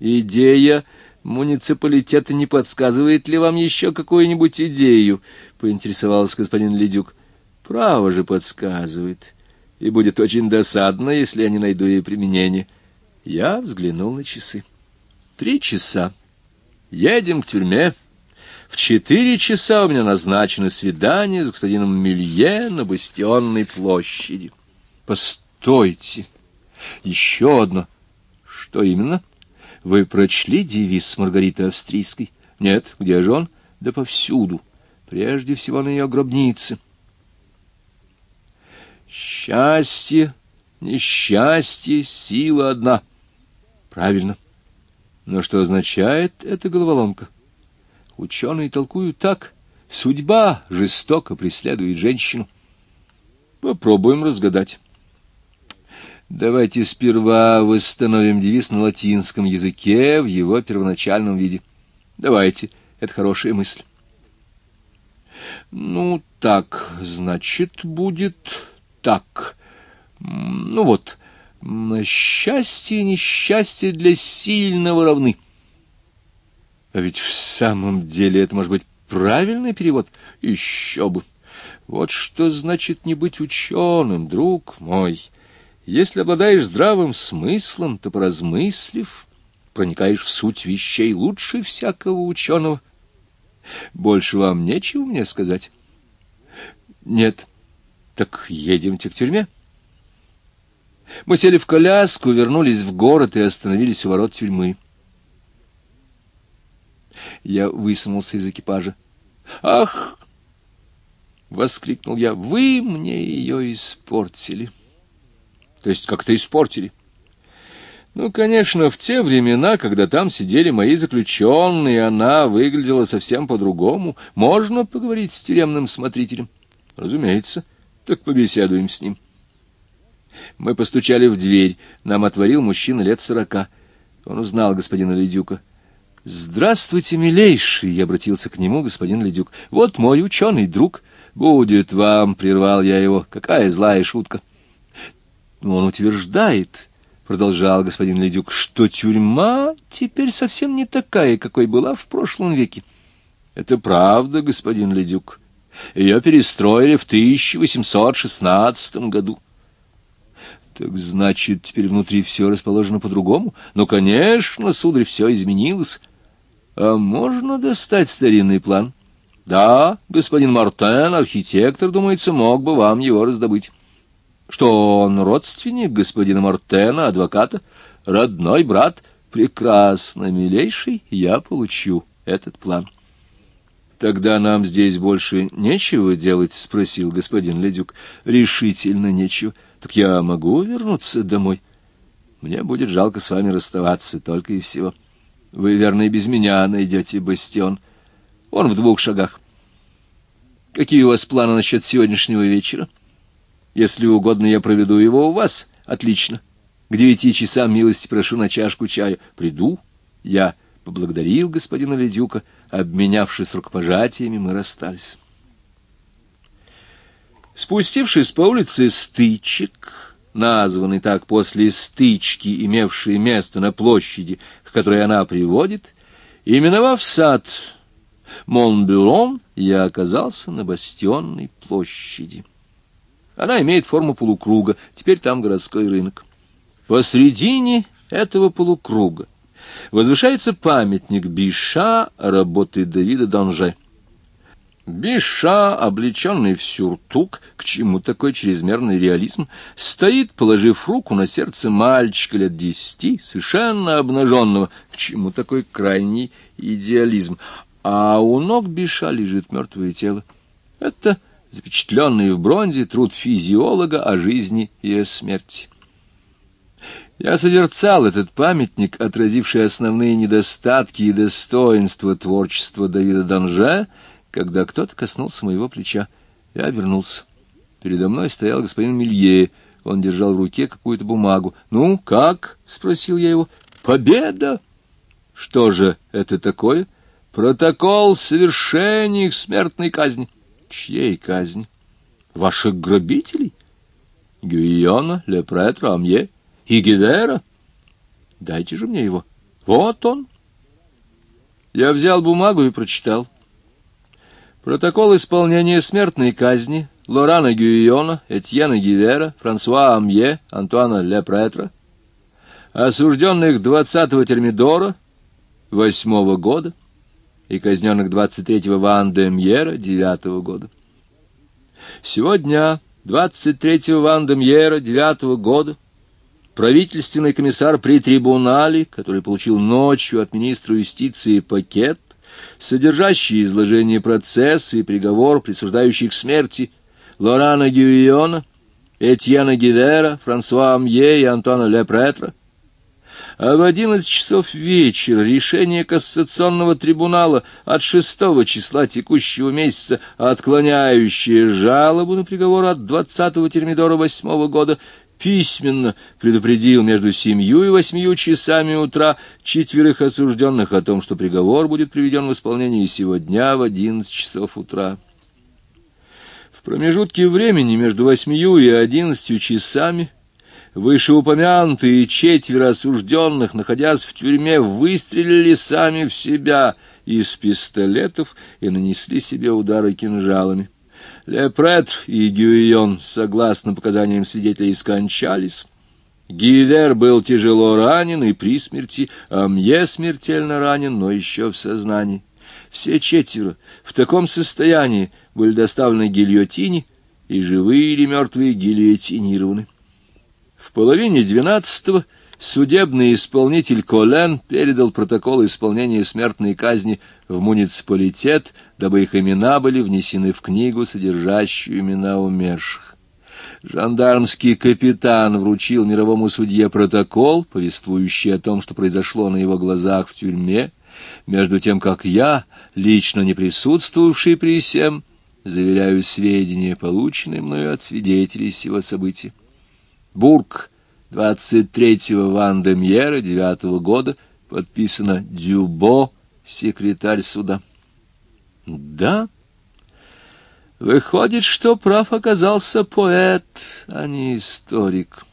Идея муниципалитета не подсказывает ли вам еще какую-нибудь идею? Поинтересовался господин Ледюк. Право же подсказывает. И будет очень досадно, если я не найду ей применение. Я взглянул на часы. Три часа. Едем к тюрьме. В четыре часа у меня назначено свидание с господином Милье на Бастионной площади. Постойте. Еще одно. Что именно? Вы прочли девиз Маргариты Австрийской? Нет. Где же он? Да повсюду. Прежде всего на ее гробнице. Счастье, несчастье, сила одна. Правильно. Но что означает эта головоломка? Ученые толкуют так. Судьба жестоко преследует женщину. Попробуем разгадать. Давайте сперва восстановим девиз на латинском языке в его первоначальном виде. Давайте, это хорошая мысль. Ну, так, значит, будет так. Ну вот, Счастье и несчастье для сильного равны. А ведь в самом деле это может быть правильный перевод? Еще бы! Вот что значит не быть ученым, друг мой. Если обладаешь здравым смыслом, то, поразмыслив, проникаешь в суть вещей лучше всякого ученого. Больше вам нечего мне сказать? Нет. Так едемте к тюрьме. Мы сели в коляску, вернулись в город и остановились у ворот тюрьмы. Я высунулся из экипажа. «Ах!» — воскликнул я. «Вы мне ее испортили!» «То есть как-то испортили?» Ну, конечно, в те времена, когда там сидели мои заключенные, она выглядела совсем по-другому. Можно поговорить с тюремным смотрителем? Разумеется. Так побеседуем с ним. Мы постучали в дверь. Нам отворил мужчина лет сорока. Он узнал господина Ледюка. «Здравствуйте, милейший!» — обратился к нему, господин Ледюк. «Вот мой ученый друг. Будет вам!» — прервал я его. «Какая злая шутка!» «Он утверждает...» — продолжал господин Ледюк, — что тюрьма теперь совсем не такая, какой была в прошлом веке. — Это правда, господин Ледюк. Ее перестроили в 1816 году. Так значит, теперь внутри все расположено по-другому? Ну, конечно, сударь, все изменилось. А можно достать старинный план? Да, господин Мартен, архитектор, думается, мог бы вам его раздобыть. Что он родственник господина Мартена, адвоката? Родной брат? Прекрасно, милейший, я получу этот план. «Тогда нам здесь больше нечего делать?» — спросил господин Ледюк. «Решительно нечего. Так я могу вернуться домой? Мне будет жалко с вами расставаться, только и всего. Вы, верно, и без меня найдете бастион. Он в двух шагах. Какие у вас планы насчет сегодняшнего вечера? Если угодно, я проведу его у вас. Отлично. К девяти часам милости прошу на чашку чая. Приду. Я поблагодарил господина Ледюка. — Обменявшись рукопожатиями, мы расстались. Спустившись по улице Стычек, названный так после стычки, имевшей место на площади, к которой она приводит, именовав сад Монбюрон, я оказался на Бастионной площади. Она имеет форму полукруга, теперь там городской рынок. Посредине этого полукруга возвышается памятник Биша работы Давида Данже. Биша, облеченный в сюртук, к чему такой чрезмерный реализм, стоит, положив руку на сердце мальчика лет десяти, совершенно обнаженного, к чему такой крайний идеализм. А у ног Биша лежит мертвое тело. Это запечатленный в бронзе труд физиолога о жизни и о смерти. Я созерцал этот памятник, отразивший основные недостатки и достоинства творчества Давида Данже, когда кто-то коснулся моего плеча. Я обернулся. Передо мной стоял господин Милье. Он держал в руке какую-то бумагу. «Ну, как?» — спросил я его. «Победа!» «Что же это такое?» «Протокол совершения их смертной казни». «Чьей казни?» «Ваших грабителей?» «Гюйона, Лепретро, Амье и Гевера?» «Дайте же мне его». «Вот он». Я взял бумагу и прочитал. Протокол исполнения смертной казни Лорана Гюйона, Этьена Гивера, Франсуа Амье, Антуана Лепретра, осужденных 20-го термидора 8 года и казненных 23-го Ван де Мьера 9 -го года. Сегодня, 23-го Ван де Мьера 9 -го года, правительственный комиссар при трибунале, который получил ночью от министра юстиции пакет, содержащий изложение процесса и приговор, присуждающий к смерти. Лорана Гюйона, Этьена Гивера, Франсуа Амье и Антона Лепретра, а в одиннадцать часов вечера решение Кассационного трибунала от шестого числа текущего месяца, отклоняющее жалобу на приговор от двадцатого термидора восьмого года, письменно предупредил между семью и восьмию часами утра четверых осужденных о том, что приговор будет приведен в исполнение сегодня в одиннадцать часов утра. В промежутке времени между восьмию и одиннадцатью часами вышеупомянутые четверо осужденных, находясь в тюрьме, выстрелили сами в себя из пистолетов и нанесли себе удары кинжалами. Лепрет и Гюйон, согласно показаниям свидетелей, скончались. Гивер был тяжело ранен и при смерти, а мне смертельно ранен, но еще в сознании. Все четверо в таком состоянии были доставлены гильотине, и живые или мертвые гильотинированы. В половине двенадцатого судебный исполнитель Колен передал протокол исполнения смертной казни в муниципалитет, дабы их имена были внесены в книгу, содержащую имена умерших. Жандармский капитан вручил мировому судье протокол, повествующий о том, что произошло на его глазах в тюрьме, между тем, как я, лично не присутствовавший при всем, заверяю сведения, полученные мною от свидетелей сего события. Бург 23-го Ван-де-Мьера 9 года подписано Дюбо, секретарь суда. Да, выходит, что прав оказался поэт, а не историк.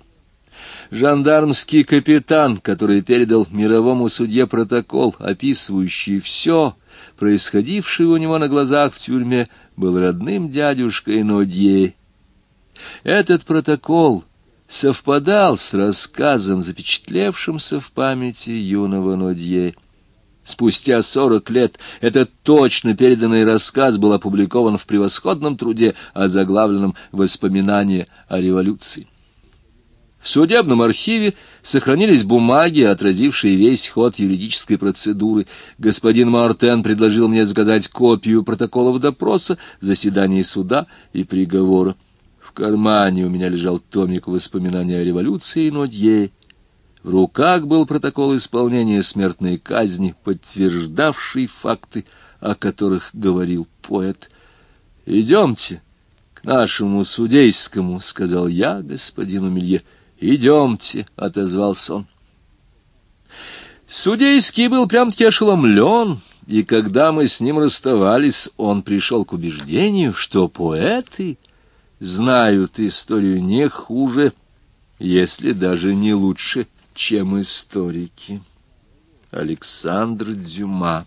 Жандармский капитан, который передал мировому судье протокол, описывающий все, происходившее у него на глазах в тюрьме, был родным дядюшкой Нодье. Этот протокол совпадал с рассказом, запечатлевшимся в памяти юного Нодье. Спустя сорок лет этот точно переданный рассказ был опубликован в превосходном труде, озаглавленном «Воспоминания о революции». В судебном архиве сохранились бумаги, отразившие весь ход юридической процедуры. Господин Мартен предложил мне заказать копию протоколов допроса, заседаний суда и приговора. В кармане у меня лежал томик воспоминаний о революции Нодье. В руках был протокол исполнения смертной казни, подтверждавший факты, о которых говорил поэт. «Идемте к нашему судейскому», — сказал я господину Милье. «Идемте», — отозвался он. Судейский был прям-таки ошеломлен, и когда мы с ним расставались, он пришел к убеждению, что поэты знают историю не хуже, если даже не лучше, чем историки. Александр Дюма